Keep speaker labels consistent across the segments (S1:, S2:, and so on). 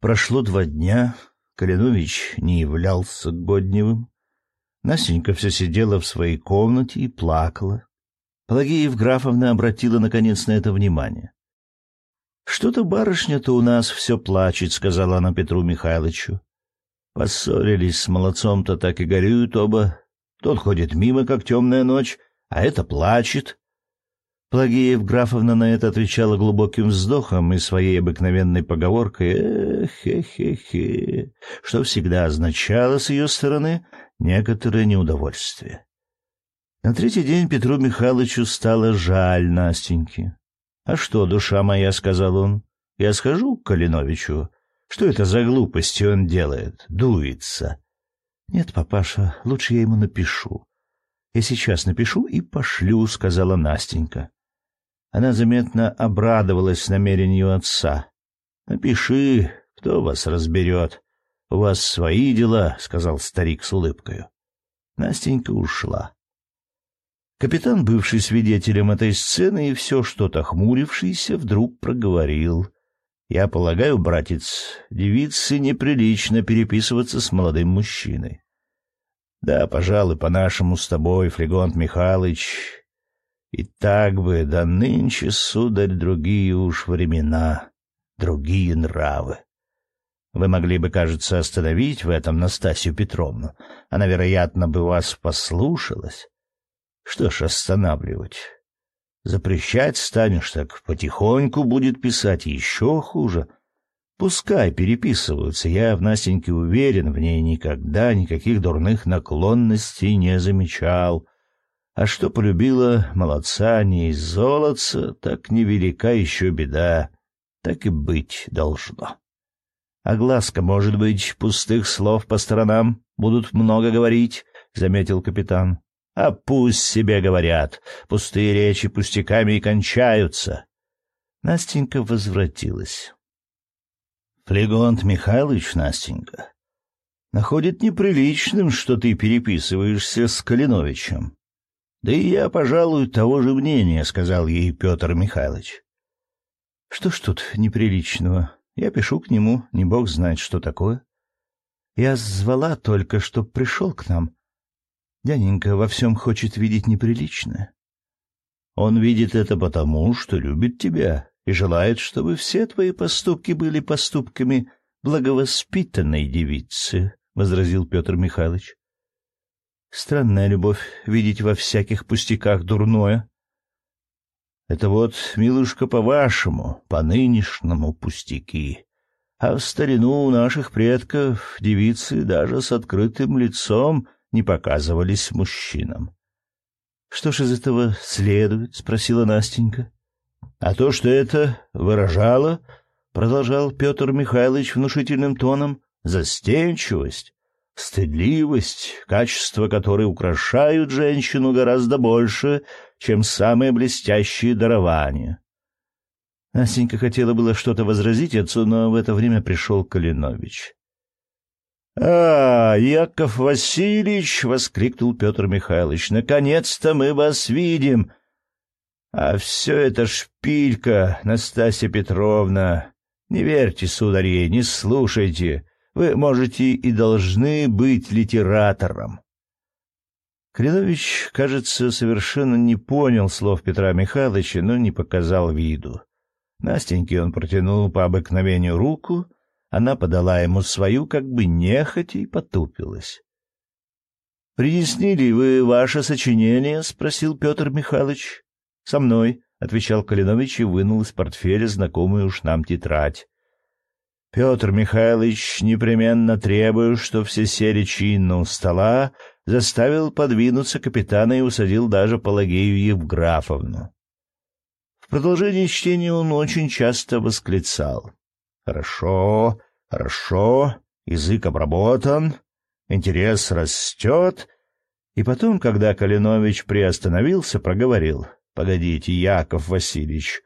S1: Прошло два дня, Калинович не являлся Годневым. Настенька все сидела в своей комнате и плакала. Пелагея Евграфовна обратила, наконец, на это внимание. «Что-то барышня-то у нас все плачет», — сказала она Петру Михайловичу. Поссорились с молодцом-то так и горюют оба. Тот ходит мимо, как темная ночь, а это плачет. Пелагея Евграфовна на это отвечала глубоким вздохом и своей обыкновенной поговоркой «эх-хе-хе-хе», что всегда означало с ее стороны некоторое неудовольствие. На третий день Петру Михайловичу стало жаль Настеньки. «А что, душа моя?» — сказал он. «Я схожу к Калиновичу. Что это за глупости он делает? Дуется». «Нет, папаша, лучше я ему напишу. Я сейчас напишу и пошлю», — сказала Настенька. Она заметно обрадовалась намерению отца. «Напиши, кто вас разберет. У вас свои дела», — сказал старик с улыбкой. Настенька ушла. Капитан, бывший свидетелем этой сцены и все что-то хмурившийся, вдруг проговорил. «Я полагаю, братец, девице неприлично переписываться с молодым мужчиной». «Да, пожалуй, по-нашему с тобой, Флегонт Михайлович. И так бы, да нынче, сударь, другие уж времена, другие нравы. Вы могли бы, кажется, остановить в этом Настасью Петровну. Она, вероятно, бы вас послушалась». Что ж останавливать? Запрещать станешь, так потихоньку будет писать еще хуже. Пускай переписываются, я в Настеньке уверен, в ней никогда никаких дурных наклонностей не замечал. А что полюбила молодца не из золотца, так невелика еще беда, так и быть должно. А глазка, может быть, пустых слов по сторонам будут много говорить, — заметил капитан. А пусть себе говорят, пустые речи пустяками и кончаются. Настенька возвратилась. Флегонт Михайлович, Настенька, находит неприличным, что ты переписываешься с Калиновичем. Да и я, пожалуй, того же мнения, — сказал ей Петр Михайлович. Что ж тут неприличного? Я пишу к нему, не бог знает, что такое. Я звала только, чтоб пришел к нам. Дяденька во всем хочет видеть неприличное. Он видит это потому, что любит тебя и желает, чтобы все твои поступки были поступками благовоспитанной девицы, — возразил Петр Михайлович. Странная любовь — видеть во всяких пустяках дурное. Это вот, милушка, по-вашему, по-нынешнему пустяки. А в старину у наших предков девицы даже с открытым лицом — не показывались мужчинам. — Что ж из этого следует? — спросила Настенька. — А то, что это выражало, — продолжал Петр Михайлович внушительным тоном, — застенчивость, стыдливость, качества которой украшают женщину гораздо больше, чем самые блестящие дарования. Настенька хотела было что-то возразить отцу, но в это время пришел Калинович. «А, Яков Васильевич!» — воскликнул Петр Михайлович. «Наконец-то мы вас видим!» «А все это шпилька, Настасья Петровна! Не верьте, сударь, не слушайте. Вы можете и должны быть литератором». Кринович, кажется, совершенно не понял слов Петра Михайловича, но не показал виду. Настеньке он протянул по обыкновению руку — она подала ему свою, как бы нехотя, и потупилась. — Принесли ли вы ваше сочинение? — спросил Петр Михайлович. — Со мной, — отвечал Калинович и вынул из портфеля знакомую уж нам тетрадь. Петр Михайлович, непременно требуя, что все сели чинно у стола, заставил подвинуться капитана и усадил даже Пелагею Евграфовну. В продолжении чтения он очень часто восклицал. Хорошо, хорошо, язык обработан, интерес растет. И потом, когда Калинович приостановился, проговорил. «Погодите, Яков Васильевич,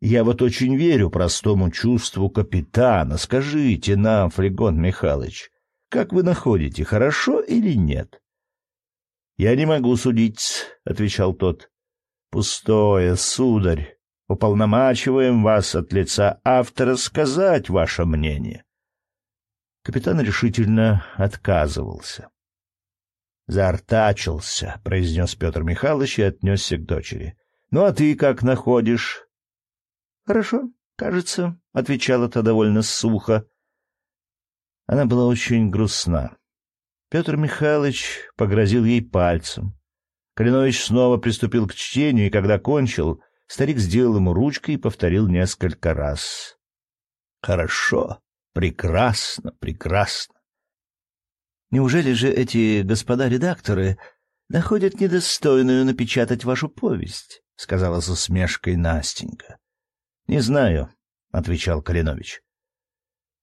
S1: я вот очень верю простому чувству капитана. Скажите нам, Флегон Михайлович, как вы находите, хорошо или нет?» «Я не могу судить», — отвечал тот. «Пустое, сударь. Уполномачиваем вас от лица автора сказать ваше мнение. Капитан решительно отказывался. «Заортачился», — произнес Петр Михайлович и отнесся к дочери. «Ну а ты как находишь?» «Хорошо, кажется», — отвечала та довольно сухо. Она была очень грустна. Петр Михайлович погрозил ей пальцем. Калинович снова приступил к чтению, и когда кончил, старик сделал ему ручкой и повторил несколько раз. «Хорошо, прекрасно, прекрасно. Неужели же эти господа редакторы находят недостойную напечатать вашу повесть?» — сказала с усмешкой Настенька. «Не знаю», — отвечал Калинович.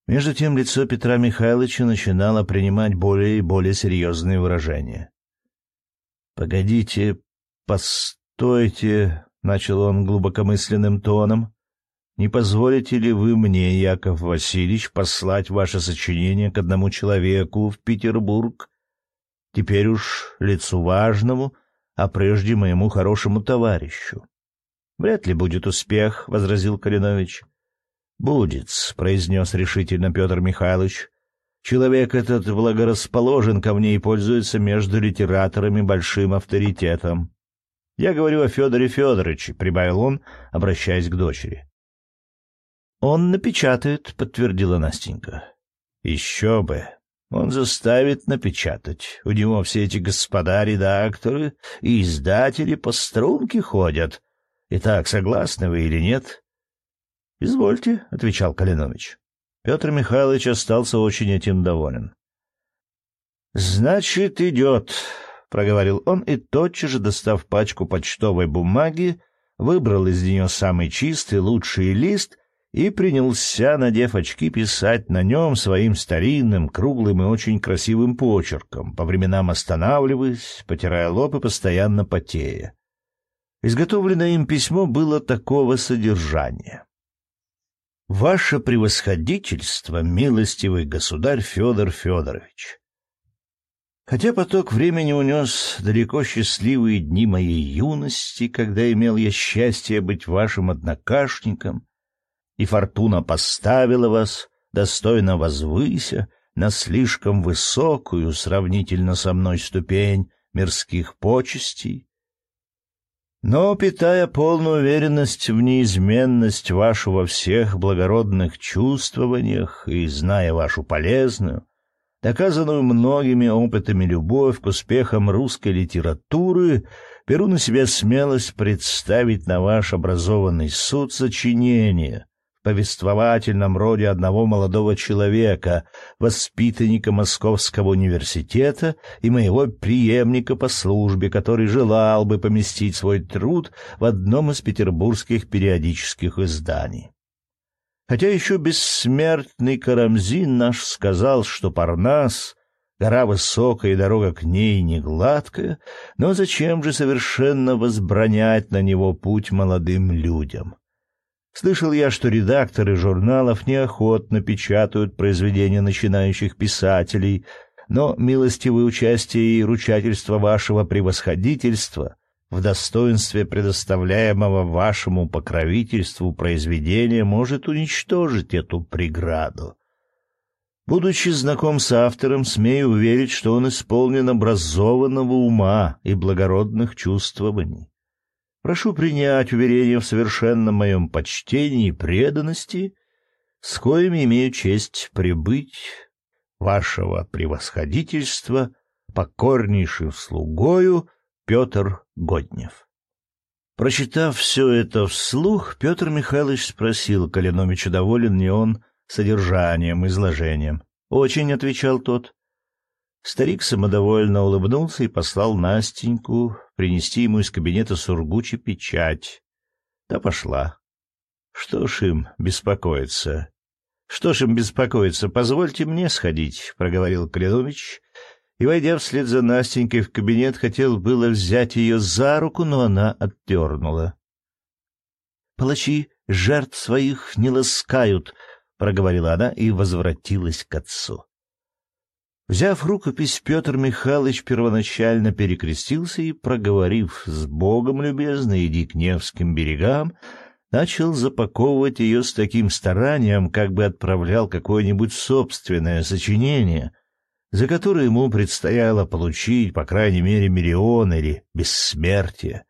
S1: Между тем лицо Петра Михайловича начинало принимать более и более серьезные выражения. «Погодите, постойте», — начал он глубокомысленным тоном. «Не позволите ли вы мне, Яков Васильевич, послать ваше сочинение к одному человеку в Петербург? Теперь уж лицу важному, а прежде моему хорошему товарищу». «Вряд ли будет успех», — возразил Калинович. «Будет», — произнес решительно Петр Михайлович. «Человек этот благорасположен ко мне и пользуется между литераторами большим авторитетом». «Я говорю о Федоре Федоровиче», — прибавил он, обращаясь к дочери. «Он напечатает», — подтвердила Настенька. «Еще бы. Он заставит напечатать. У него все эти господа-редакторы и издатели по струнке ходят. Итак, согласны вы или нет?» — Извольте, — отвечал Калинович. Петр Михайлович остался очень этим доволен. — Значит, идет, — проговорил он и, тотчас же достав пачку почтовой бумаги, выбрал из нее самый чистый, лучший лист и принялся, надев очки, писать на нем своим старинным, круглым и очень красивым почерком, по временам останавливаясь, потирая лоб и постоянно потея. Изготовленное им письмо было такого содержания. Ваше превосходительство, милостивый государь Федор Федорович. Хотя поток времени унес далеко счастливые дни моей юности, когда имел я счастье быть вашим однокашником, и фортуна поставила вас, достойно возвыся, на слишком высокую сравнительно со мной ступень мирских почестей, но, питая полную уверенность в неизменность вашу во всех благородных чувствованиях и зная вашу полезную, доказанную многими опытами любовь к успехам русской литературы, беру на себя смелость представить на ваш образованный суд сочинение, повествовательном роде одного молодого человека, воспитанника Московского университета и моего преемника по службе, который желал бы поместить свой труд в одном из петербургских периодических изданий. Хотя еще бессмертный Карамзин наш сказал, что Парнас — гора высокая и дорога к ней не гладкая, но зачем же совершенно возбранять на него путь молодым людям? Слышал я, что редакторы журналов неохотно печатают произведения начинающих писателей, но милостивое участие и ручательство вашего превосходительства в достоинстве предоставляемого вашему покровительству произведения может уничтожить эту преграду. Будучи знаком с автором, смею уверить, что он исполнен образованного ума и благородных чувствований. Прошу принять уверение в совершенном моем почтении и преданности, с коими имею честь прибыть вашего превосходительства покорнейшим слугою Петр Годнев. Прочитав все это вслух, Петр Михайлович спросил Калиновича, доволен ли он содержанием, изложением. «Очень», — отвечал тот. Старик самодовольно улыбнулся и послал Настеньку принести ему из кабинета Сургучи печать. Та пошла. Что ж им беспокоиться? Что ж им беспокоиться? Позвольте мне сходить, — проговорил Калинович, и, войдя вслед за Настенькой в кабинет, хотел было взять ее за руку, но она отдернула. — Палачи жертв своих не ласкают, — проговорила она и возвратилась к отцу. Взяв рукопись, Петр Михайлович первоначально перекрестился и, проговорив «С Богом, любезно, иди к Невским берегам», начал запаковывать ее с таким старанием, как бы отправлял какое-нибудь собственное сочинение, за которое ему предстояло получить, по крайней мере, миллион или бессмертие.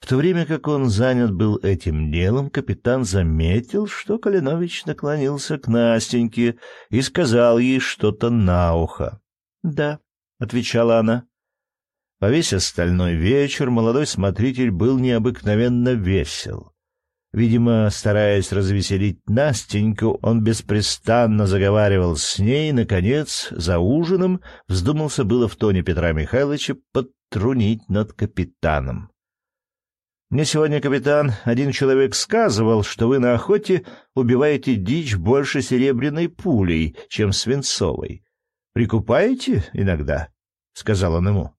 S1: В то время как он занят был этим делом, капитан заметил, что Калинович наклонился к Настеньке и сказал ей что-то на ухо. «Да», — отвечала она. По весь остальной вечер молодой смотритель был необыкновенно весел. Видимо, стараясь развеселить Настеньку, он беспрестанно заговаривал с ней, и, наконец, за ужином вздумался было в тоне Петра Михайловича подтрунить над капитаном. «Мне сегодня, капитан, один человек сказывал, что вы на охоте убиваете дичь больше серебряной пулей, чем свинцовой. Прикупаете иногда?» — сказал он ему.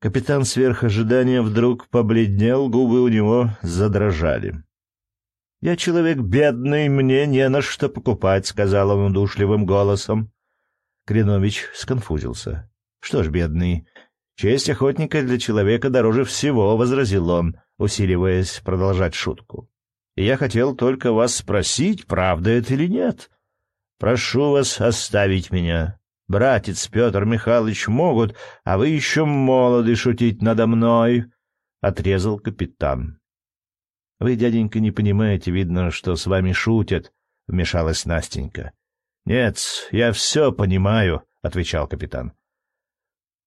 S1: Капитан сверх ожидания вдруг побледнел, губы у него задрожали. «Я человек бедный, мне не на что покупать», — сказал он удушливым голосом. Кренович сконфузился. «Что ж, бедный, честь охотника для человека дороже всего», — возразил он, усиливаясь продолжать шутку. «И я хотел только вас спросить, правда это или нет. Прошу вас оставить меня. Братец Петр Михайлович могут, а вы еще молоды шутить надо мной», — отрезал капитан. Вы, дяденька, не понимаете, видно, что с вами шутят, — вмешалась Настенька. — Нет, я все понимаю, — отвечал капитан. —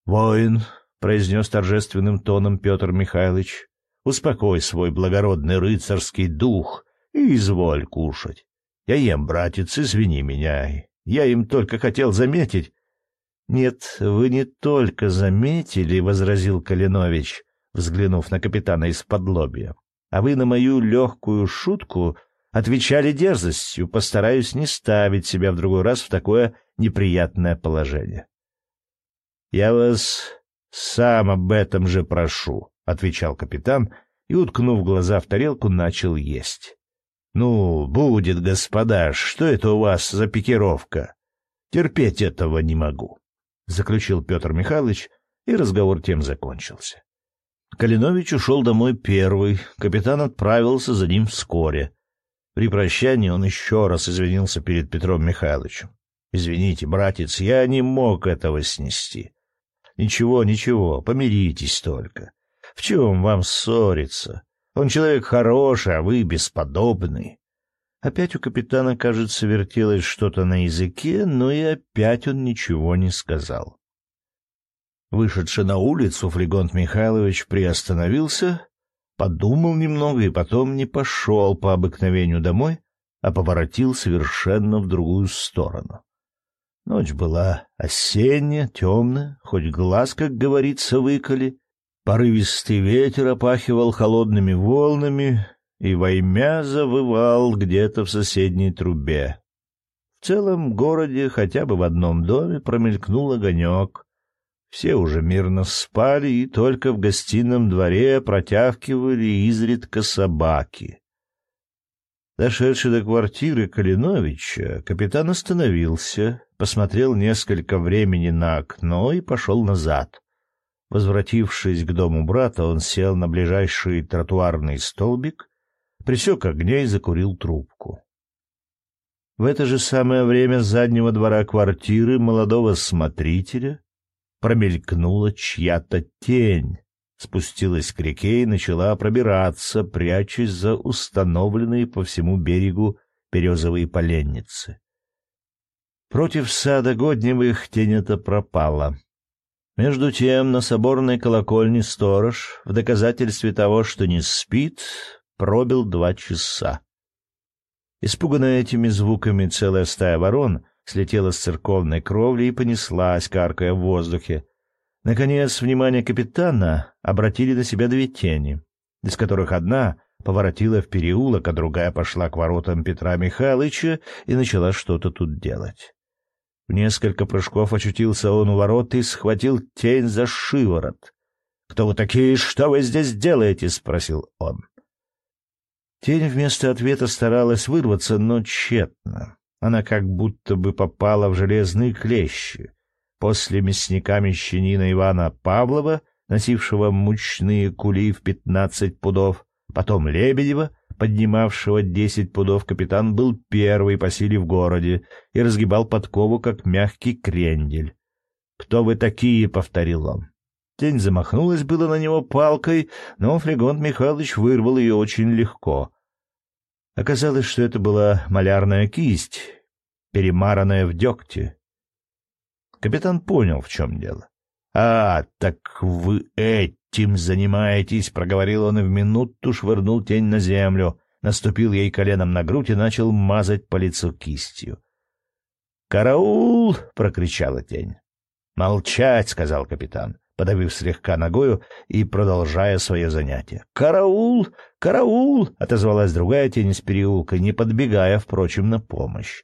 S1: Воин, — произнес торжественным тоном Петр Михайлович, — успокой свой благородный рыцарский дух и изволь кушать. Я ем, братец, извини меня. Я им только хотел заметить. — Нет, вы не только заметили, — возразил Калинович, взглянув на капитана из-под лобья а вы на мою легкую шутку отвечали дерзостью, постараюсь не ставить себя в другой раз в такое неприятное положение. — Я вас сам об этом же прошу, — отвечал капитан и, уткнув глаза в тарелку, начал есть. — Ну, будет, господа, что это у вас за пикировка? Терпеть этого не могу, — заключил Петр Михайлович, и разговор тем закончился. Калинович ушел домой первый, капитан отправился за ним вскоре. При прощании он еще раз извинился перед Петром Михайловичем. «Извините, братец, я не мог этого снести». «Ничего, ничего, помиритесь только. В чем вам ссориться? Он человек хороший, а вы бесподобный». Опять у капитана, кажется, вертелось что-то на языке, но и опять он ничего не сказал. Вышедший на улицу, Флегонт Михайлович приостановился, подумал немного и потом не пошел по обыкновению домой, а поворотил совершенно в другую сторону. Ночь была осенняя, темная, хоть глаз, как говорится, выколи. Порывистый ветер опахивал холодными волнами, и воймя завывал где-то в соседней трубе. В целом городе хотя бы в одном доме промелькнул огонек, все уже мирно спали, и только в гостином дворе протягивали изредка собаки. Дошедший до квартиры Калиновича, капитан остановился, посмотрел несколько времени на окно и пошел назад. Возвратившись к дому брата, он сел на ближайший тротуарный столбик, присек огня и закурил трубку. В это же самое время с заднего двора квартиры молодого смотрителя промелькнула чья-то тень, спустилась к реке и начала пробираться, прячась за установленные по всему берегу березовые поленницы. Против сада Годневых тень эта пропала. Между тем на соборной колокольне сторож, в доказательстве того, что не спит, пробил два часа. Испуганная этими звуками целая стая ворон — слетела с церковной кровли и понеслась, каркая в воздухе. Наконец, внимание капитана обратили на себя две тени, из которых одна поворотила в переулок, а другая пошла к воротам Петра Михайловича и начала что-то тут делать. В несколько прыжков очутился он у ворот и схватил тень за шиворот. «Кто вы такие? Что вы здесь делаете?» — спросил он. Тень вместо ответа старалась вырваться, но тщетно. Она как будто бы попала в железные клещи. После мясника-мещанина Ивана Павлова, носившего мучные кули в пятнадцать пудов, потом Лебедева, поднимавшего десять пудов капитан, был первый по силе в городе и разгибал подкову, как мягкий крендель. «Кто вы такие?» — повторил он. Тень замахнулась было на него палкой, но Флегонт Михайлович вырвал ее очень легко. Оказалось, что это была малярная кисть, перемаранная в дегте. Капитан понял, в чем дело. «А, так вы этим занимаетесь», — проговорил он и в минуту швырнул тень на землю, наступил ей коленом на грудь и начал мазать по лицу кистью. «Караул!» — прокричала тень. «Молчать!» — сказал капитан, подавив слегка ногою и продолжая свое занятие. «Караул! Караул!» — отозвалась другая тень из переулка, не подбегая, впрочем, на помощь.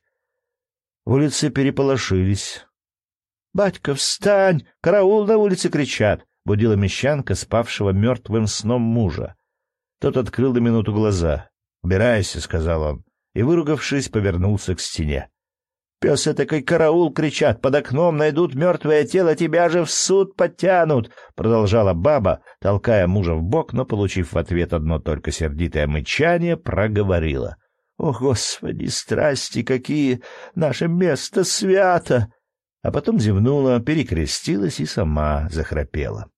S1: Улицы переполошились. «Батька, встань! Караул на улице кричат!» — будила мещанка, спавшего мертвым сном мужа. Тот открыл на минуту глаза. «Убирайся», — сказал он, и, выругавшись, повернулся к стене. «Пес этакой караул!» — кричат. «Под окном найдут мертвое тело, тебя же в суд потянут!» — продолжала баба, толкая мужа в бок, но, получив в ответ одно только сердитое мычание, проговорила. «О, Господи, страсти какие! Наше место свято!» А потом зевнула, перекрестилась и сама захрапела.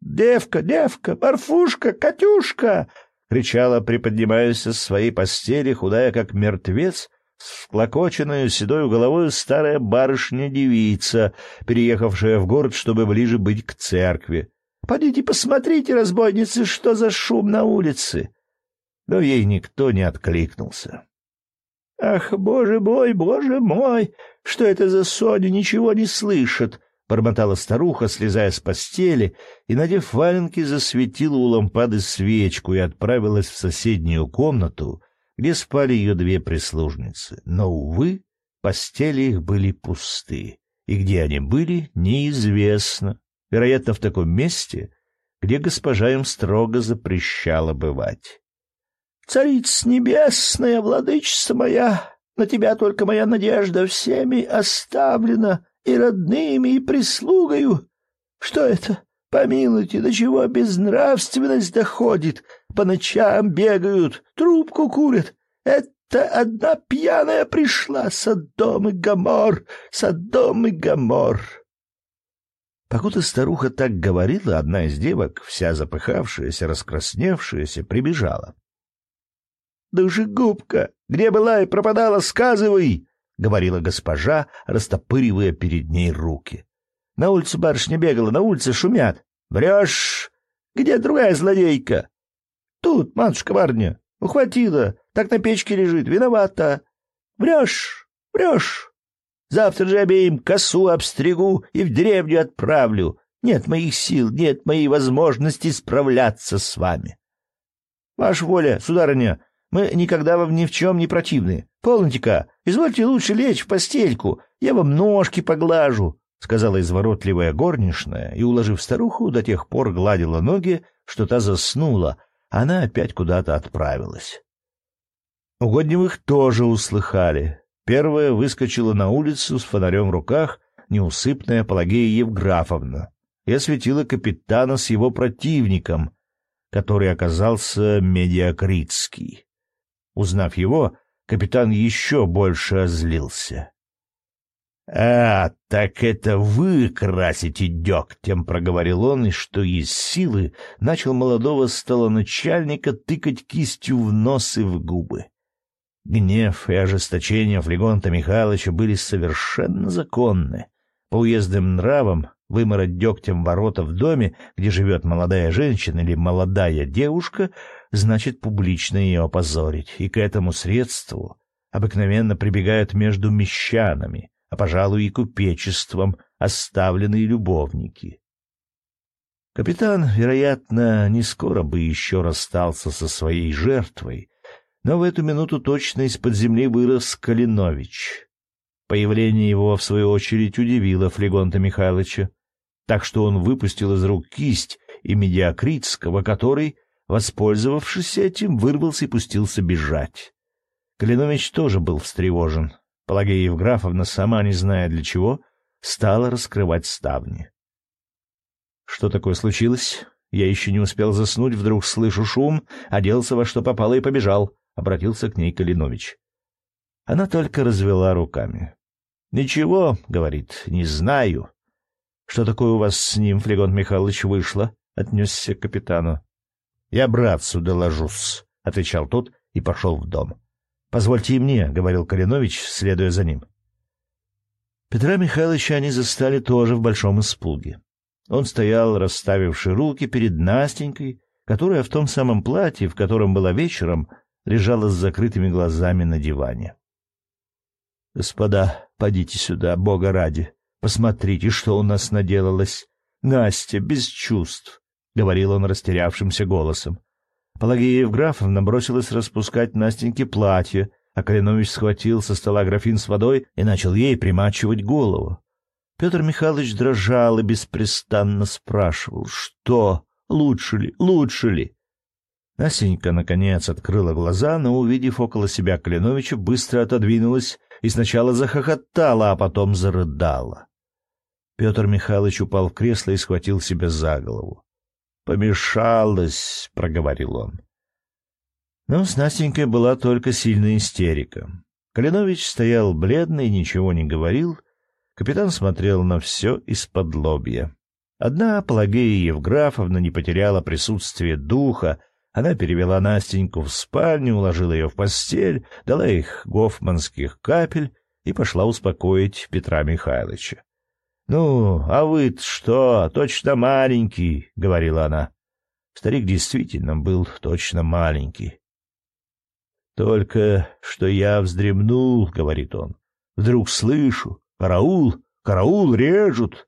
S1: «Девка, девка, Марфушка, Катюшка!» — кричала, приподнимаясь со своей постели, худая как мертвец, с вклокоченную седой головой старая барышня-девица, переехавшая в город, чтобы ближе быть к церкви. «Подите посмотрите, разбойницы, что за шум на улице!» Но ей никто не откликнулся. «Ах, боже мой, боже мой! Что это за Соня? Ничего не слышит!» — бормотала старуха, слезая с постели, и, надев валенки, засветила у лампады свечку и отправилась в соседнюю комнату, где спали ее две прислужницы. Но, увы, постели их были пусты, и где они были, неизвестно. Вероятно, в таком месте, где госпожа им строго запрещала бывать. Царица небесная, владычица моя, на тебя только моя надежда всеми оставлена, и родными, и прислугою. Что это? Помилуйте, до чего безнравственность доходит? По ночам бегают, трубку курят. Это одна пьяная пришла, Содом и Гамор, Содом и Гамор. Покуда старуха так говорила, одна из девок, вся запыхавшаяся, раскрасневшаяся, прибежала. «Душегубка! Где была и пропадала, сказывай!» — говорила госпожа, растопыривая перед ней руки. «На улице барышня бегала, на улице шумят. Врешь! Где другая злодейка?» «Тут, матушка барня, ухватила, так на печке лежит, виновата. Врешь, врешь! Завтра же обеим косу обстригу и в деревню отправлю. Нет моих сил, нет моей возможности справляться с вами». «Ваша воля, сударыня, мы никогда вам ни в чем не противны. Полноте-ка, извольте лучше лечь в постельку, я вам ножки поглажу, — сказала изворотливая горничная и, уложив старуху, до тех пор гладила ноги, что та заснула, она опять куда-то отправилась. Угодневых тоже услыхали. Первая выскочила на улицу с фонарем в руках неусыпная Пелагея Евграфовна и осветила капитана с его противником, который оказался Медиакритский. Узнав его, капитан еще больше озлился. «А, так это вы красите дегтем», — проговорил он, и что из силы начал молодого столоначальника тыкать кистью в нос и в губы. Гнев и ожесточение Флегонта Михайловича были совершенно законны. По уездным нравам вымороть дегтем ворота в доме, где живет молодая женщина или молодая девушка, значит публично ее опозорить, и к этому средству обыкновенно прибегают между мещанами, а, пожалуй, и купечеством оставленные любовники. Капитан, вероятно, не скоро бы еще расстался со своей жертвой, но в эту минуту точно из-под земли вырос Калинович. Появление его, в свою очередь, удивило Флегонта Михайловича, так что он выпустил из рук кисть и Медиакритского, который Воспользовавшись этим, вырвался и пустился бежать. Калинович тоже был встревожен. Пелагея Евграфовна, сама не зная для чего, стала раскрывать ставни. — Что такое случилось? Я еще не успел заснуть, вдруг слышу шум, оделся во что попало и побежал, — обратился к ней Калинович. Она только развела руками. — Ничего, — говорит, — не знаю. — Что такое у вас с ним, Флегон Михайлович, вышло? — отнесся к капитану. — Я братцу доложусь, — отвечал тот и пошел в дом. — Позвольте и мне, — говорил Калинович, следуя за ним. Петра Михайловича они застали тоже в большом испуге. Он стоял, расставивший руки перед Настенькой, которая в том самом платье, в котором была вечером, лежала с закрытыми глазами на диване. — Господа, подите сюда, Бога ради. Посмотрите, что у нас наделалось. Настя, без чувств, — говорил он растерявшимся голосом. Пелагея Евграфовна бросилась распускать Настеньке платье, а Калинович схватил со стола графин с водой и начал ей примачивать голову. Петр Михайлович дрожал и беспрестанно спрашивал, что, лучше ли, лучше ли. Настенька, наконец, открыла глаза, но, увидев около себя Калиновича, быстро отодвинулась и сначала захохотала, а потом зарыдала. Петр Михайлович упал в кресло и схватил себя за голову. «Помешалась», — проговорил он. Но с Настенькой была только сильная истерика. Калинович стоял бледный, ничего не говорил. Капитан смотрел на все из-под лобья. Одна Пелагея Евграфовна не потеряла присутствие духа. Она перевела Настеньку в спальню, уложила ее в постель, дала их гофманских капель и пошла успокоить Петра Михайловича. — Ну, а вы что, точно маленький, — говорила она. Старик действительно был точно маленький. Только что я вздремнул, — говорит он. Вдруг слышу, караул, караул, режут.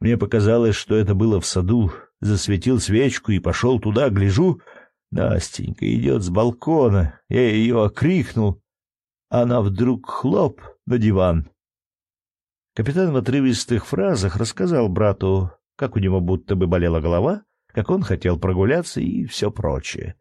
S1: Мне показалось, что это было в саду. Засветил свечку и пошел туда, гляжу. Настенька идет с балкона. Я ее окрикнул. Она вдруг хлоп на диван. Капитан в отрывистых фразах рассказал брату, как у него будто бы болела голова, как он хотел прогуляться и все прочее.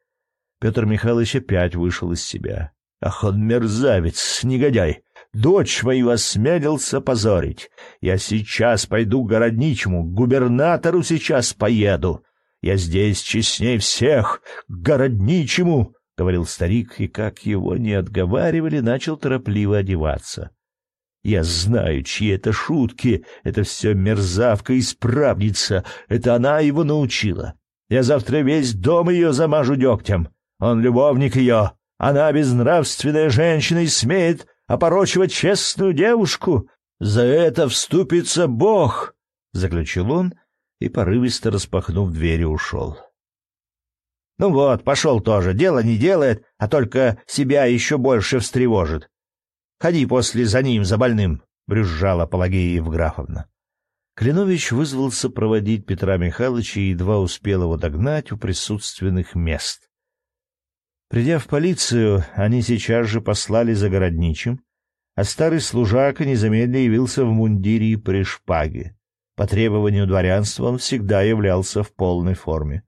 S1: Петр Михайлович опять вышел из себя. «Ах он мерзавец, негодяй! Дочь мою осмелился позорить. Я сейчас пойду к городничему, к губернатору сейчас поеду. Я здесь честней всех, к городничему!» — говорил старик, и, как его не отговаривали, начал торопливо одеваться. Я знаю, чьи это шутки. Это все мерзавка-исправница. Это она его научила. Я завтра весь дом ее замажу дегтем. Он любовник ее. Она безнравственная женщина и смеет опорочивать честную девушку. За это вступится Бог, — заключил он и, порывисто распахнув двери, ушел. Ну вот, пошел тоже. Дело не делает, а только себя еще больше встревожит. Ходи после за ним, за больным, — брюзжала Пелагея Евграфовна. Клинович вызвался проводить Петра Михайловича и едва успел его догнать у присутственных мест. Придя в полицию, они сейчас же послали за городничим, а старый служака незамедленно явился в мундире и при шпаге. По требованию дворянства он всегда являлся в полной форме.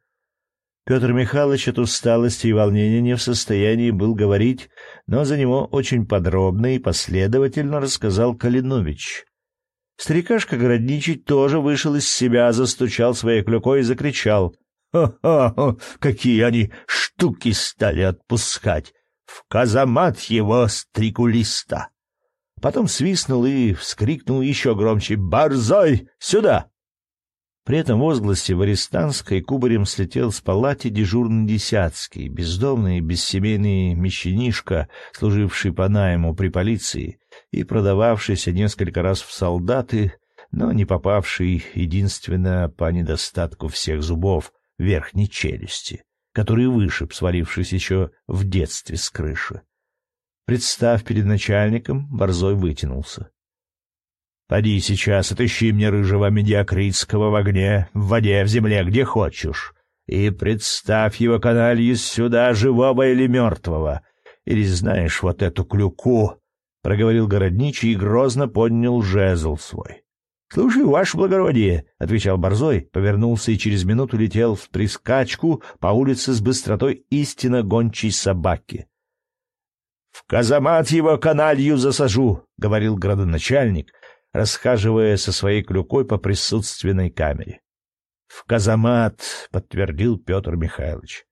S1: Петр Михайлович от усталости и волнения не в состоянии был говорить, но за него очень подробно и последовательно рассказал Калинович. Старикашка Городничий тоже вышел из себя, застучал своей клюкой и закричал — Хо-хо, какие они штуки стали отпускать! В казамат его стрикулиста! Потом свистнул и вскрикнул еще громче «Борзой! Сюда!» При этом возгласе в арестанской кубарем слетел с палати дежурный десятский, бездомный бессемейный мещанишка, служивший по найму при полиции и продававшийся несколько раз в солдаты, но не попавший единственно по недостатку всех зубов, верхней челюсти, который вышиб, свалившись еще в детстве с крыши. Представ перед начальником, Борзой вытянулся. — Поди сейчас, отыщи мне рыжего медиакритского в огне, в воде, в земле, где хочешь, и представь его каналью сюда, живого или мертвого. Или знаешь вот эту клюку, — проговорил городничий и грозно поднял жезл свой. — Слушаю, ваше благородие, — отвечал Борзой, повернулся и через минуту летел в прискачку по улице с быстротой истинно гончей собаки. — В казамат его каналью засажу, — говорил градоначальник, расхаживая со своей клюкой по присутственной камере. В казамат, подтвердил Петр Михайлович.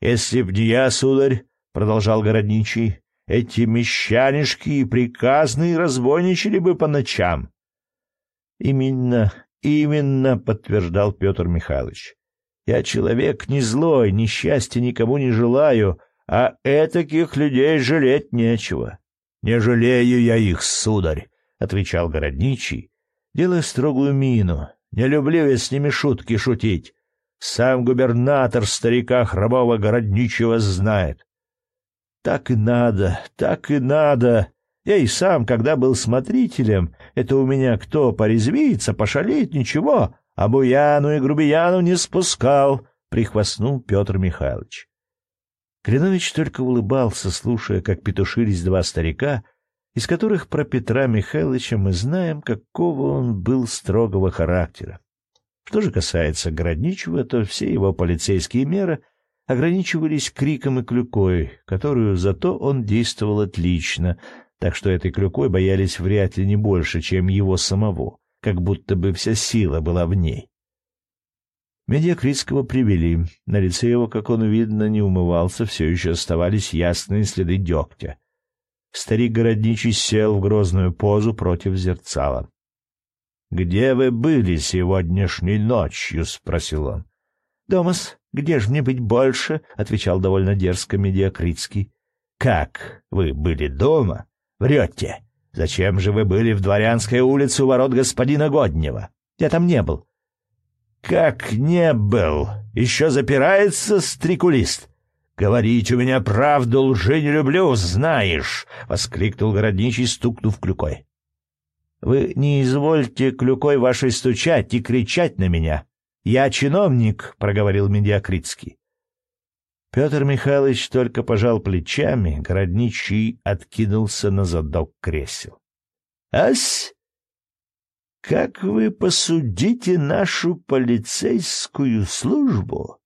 S1: Если б не я, сударь, продолжал городничий, эти мещанишки и приказные разбойничали бы по ночам. Именно, именно, подтверждал Петр Михайлович. Я человек не злой, несчастья никому не желаю, а этаких людей жалеть нечего. Не жалею я их, сударь, отвечал городничий, делая строгую мину. Не люблю я с ними шутки шутить. Сам губернатор старика хромого городничего знает. Так и надо, так и надо. Я и сам, когда был смотрителем, это у меня кто порезвится, пошалеет, ничего, а буяну и грубияну не спускал, — прихвастнул Петр Михайлович. Кленович только улыбался, слушая, как петушились два старика, из которых про Петра Михайловича мы знаем, какого он был строгого характера. Что же касается Городничего, то все его полицейские меры ограничивались криком и клюкой, которую зато он действовал отлично, так что этой клюкой боялись вряд ли не больше, чем его самого, как будто бы вся сила была в ней. Медиакритского привели. На лице его, как он видно, не умывался, все еще оставались ясные следы дегтя. Старик городничий сел в грозную позу против зерцала. — Где вы были сегодняшней ночью? — спросил он. — Домас, где ж мне быть больше? — отвечал довольно дерзко Медиакритский. — Как? Вы были дома? Врете. Зачем же вы были в Дворянской улице у ворот господина Годнева? Я там не был. — Как не был? Еще запирается стрекулист? «Говорить у меня правду лжи не люблю, знаешь!» — воскликнул городничий, стукнув клюкой. «Вы не извольте клюкой вашей стучать и кричать на меня. Я чиновник», — проговорил Медиакритский. Петр Михайлович только пожал плечами, городничий откинулся на задок кресел. «Ась, как вы посудите нашу полицейскую службу?»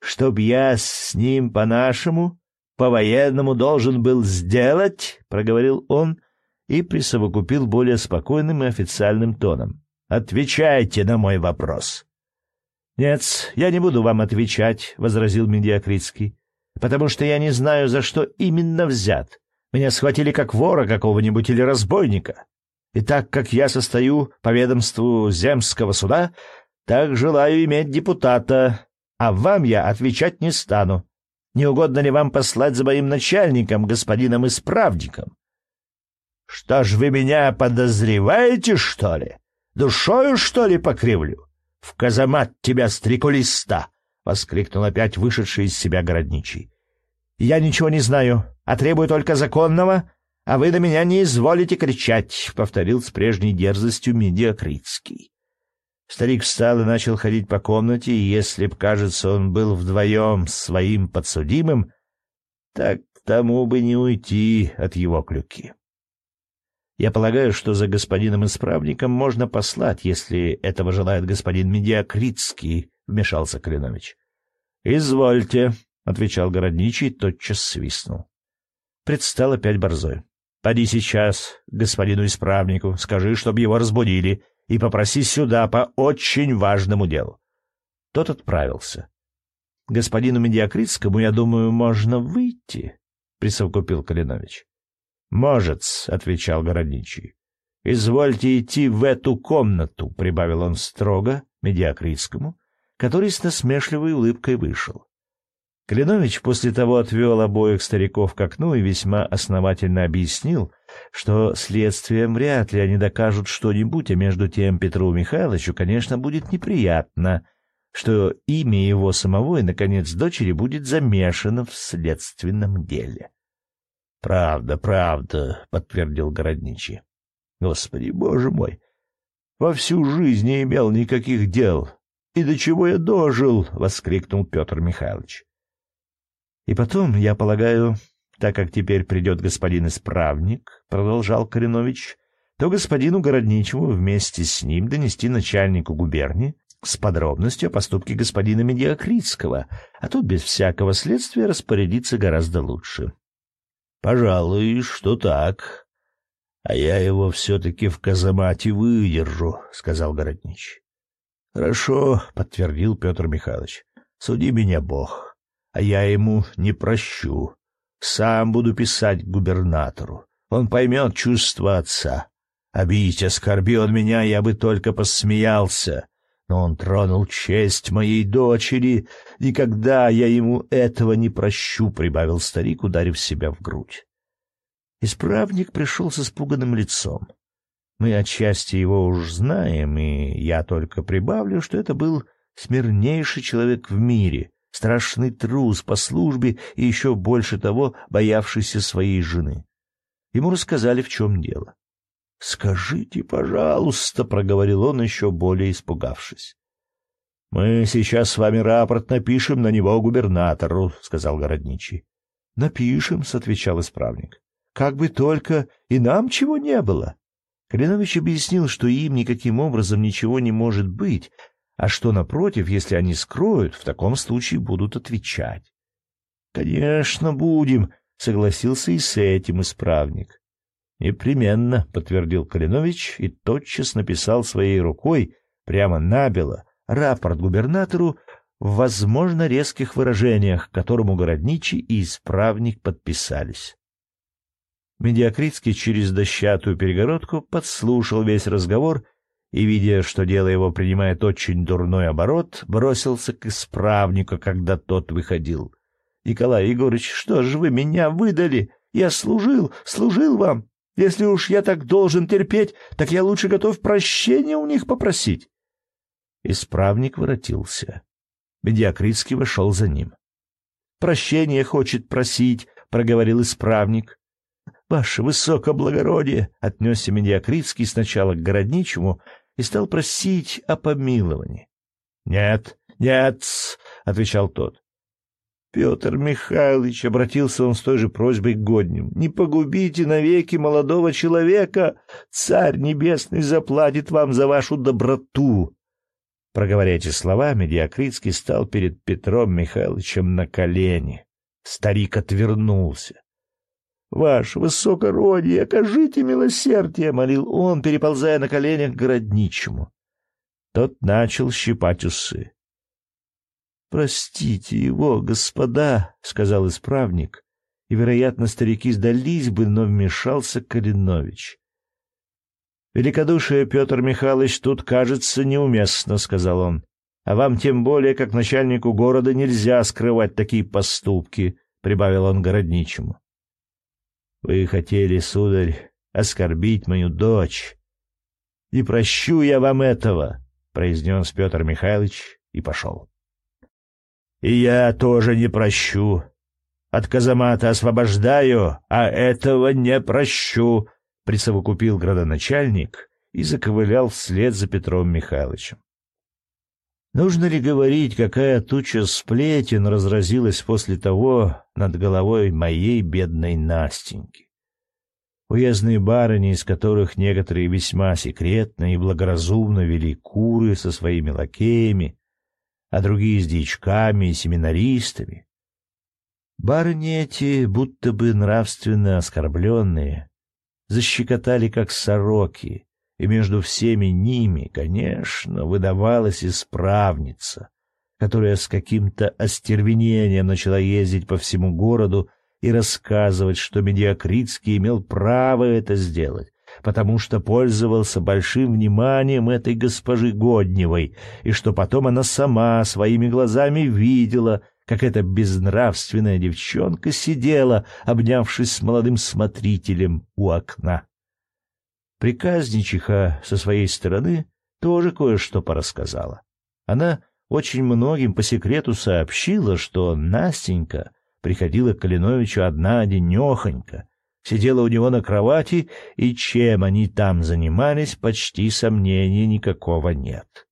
S1: Чтоб я с ним по-нашему, по-военному должен был сделать, — проговорил он и присовокупил более спокойным и официальным тоном. — Отвечайте на мой вопрос. — Нет, я не буду вам отвечать, — возразил Медиакритский, — потому что я не знаю, за что именно взят. Меня схватили как вора какого-нибудь или разбойника. И так как я состою по ведомству земского суда, так желаю иметь депутата, а вам я отвечать не стану. Не угодно ли вам послать за моим начальником, господином исправником? — Что ж вы меня подозреваете, что ли? Душою, что ли, покривлю? В казамат тебя, стрекулиста! — воскликнул опять вышедший из себя городничий. — Я ничего не знаю, а требую только законного, а вы на меня не изволите кричать, — повторил с прежней дерзостью Медиакритский. Старик встал и начал ходить по комнате, и если б, кажется, он был вдвоем с своим подсудимым, так тому бы не уйти от его клюки. Я полагаю, что за господином исправником можно послать, если этого желает господин Медиакритский, — вмешался Калинович. — Извольте, — отвечал городничий, тотчас свистнул. Предстал опять борзой. — Поди сейчас к господину исправнику, скажи, чтобы его разбудили, — и попроси сюда по очень важному делу. Тот отправился. — Господину Медиакритскому, я думаю, можно выйти, — присовокупил Калинович. — Может, — отвечал Городничий. — Извольте идти в эту комнату, — прибавил он строго Медиакритскому, который с насмешливой улыбкой вышел. Калинович после того отвел обоих стариков к окну и весьма основательно объяснил, что следствием вряд ли они докажут что-нибудь, а между тем Петру Михайловичу, конечно, будет неприятно, что имя его самого и, наконец, дочери будет замешано в следственном деле. — Правда, правда, — подтвердил Городничий. — Господи, боже мой! Во всю жизнь не имел никаких дел. И до чего я дожил? — воскликнул Петр Михайлович. И потом, я полагаю, так как теперь придет господин исправник, — продолжал Коренович, — то господину Городничему вместе с ним донести начальнику губернии с подробностью о поступке господина Медиакритского, а тут без всякого следствия распорядиться гораздо лучше. — Пожалуй, что так. — А я его все-таки в казамате выдержу, — сказал Городнич. — Хорошо, подтвердил Петр Михайлович. Суди меня Бог, а я ему не прощу. Сам буду писать губернатору. Он поймет чувства отца. Обидеть, оскорби он меня, я бы только посмеялся. Но он тронул честь моей дочери. Никогда я ему этого не прощу, — прибавил старик, ударив себя в грудь. Исправник пришел с испуганным лицом. Мы отчасти его уж знаем, и я только прибавлю, что это был смирнейший человек в мире, страшный трус по службе и еще больше того, боявшийся своей жены. Ему рассказали, в чем дело. — Скажите, пожалуйста, — проговорил он, еще более испугавшись. — Мы сейчас с вами рапорт напишем на него губернатору, — сказал городничий. — Напишем, — отвечал исправник. — Как бы только и нам чего не было. Калинович объяснил, что им никаким образом ничего не может быть, а что, напротив, если они скроют, в таком случае будут отвечать. — Конечно, будем, — согласился и с этим исправник. — Непременно, — подтвердил Калинович и тотчас написал своей рукой, прямо набело, рапорт губернатору в, возможно, резких выражениях, которому городничий и исправник подписались. Медиакритский через дощатую перегородку подслушал весь разговор и, видя, что дело его принимает очень дурной оборот, бросился к исправнику, когда тот выходил. — Николай Егорович, что же вы меня выдали? Я служил, служил вам. Если уж я так должен терпеть, так я лучше готов прощения у них попросить. Исправник воротился. Медиакритский вошел за ним. — Прощение хочет просить, — проговорил исправник. «Ваше высокоблагородие!» — отнесся Медиакритский сначала к городничему и стал просить о помиловании. «Нет, нет!» — отвечал тот. Петр Михайлович, обратился он с той же просьбой к Годним, не погубите навеки молодого человека, царь небесный заплатит вам за вашу доброту. Проговоря эти слова, Медиакритский стал перед Петром Михайловичем на колени. Старик отвернулся. «Ваше высокородие, окажите милосердие!» — молил он, переползая на коленях к городничему. Тот начал щипать усы. «Простите его, господа», — сказал исправник, и, вероятно, старики сдались бы, но вмешался Калинович. «Великодушие, Петр Михайлович, тут кажется неуместно», — сказал он. «А вам тем более, как начальнику города, нельзя скрывать такие поступки», — прибавил он городничему. Вы хотели, сударь, оскорбить мою дочь. Не прощу я вам этого, произнес Петр Михайлович и пошел. И я тоже не прощу. От казамата освобождаю, а этого не прощу, присовокупил градоначальник и заковылял вслед за Петром Михайловичем. Нужно ли говорить, какая туча сплетен разразилась после того над головой моей бедной Настеньки? Уездные барыни, из которых некоторые весьма секретно и благоразумно вели куры со своими лакеями, а другие с дичками и семинаристами. Барыни эти, будто бы нравственно оскорбленные, защекотали, как сороки, и между всеми ними, конечно, выдавалась исправница, которая с каким-то остервенением начала ездить по всему городу и рассказывать, что Медиакритский имел право это сделать, потому что пользовался большим вниманием этой госпожи Годневой, и что потом она сама своими глазами видела, как эта безнравственная девчонка сидела, обнявшись с молодым смотрителем у окна. Приказничиха со своей стороны тоже кое-что порассказала. Она очень многим по секрету сообщила, что Настенька приходила к Калиновичу одна денехонька, сидела у него на кровати, и чем они там занимались, почти сомнений никакого нет.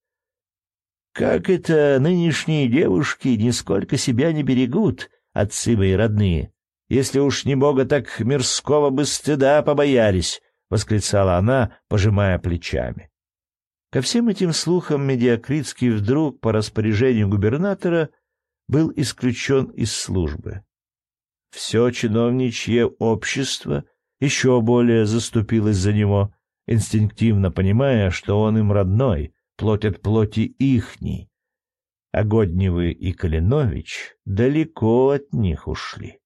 S1: Как это нынешние девушки нисколько себя не берегут, отцы мои родные, если уж не бога так мирского бы стыда побоялись, — восклицала она, пожимая плечами. Ко всем этим слухам Медиакритский вдруг по распоряжению губернатора был исключен из службы. Все чиновничье общество еще более заступилось за него, инстинктивно понимая, что он им родной, плоть от плоти ихней, а Годневы и Калинович далеко от них ушли.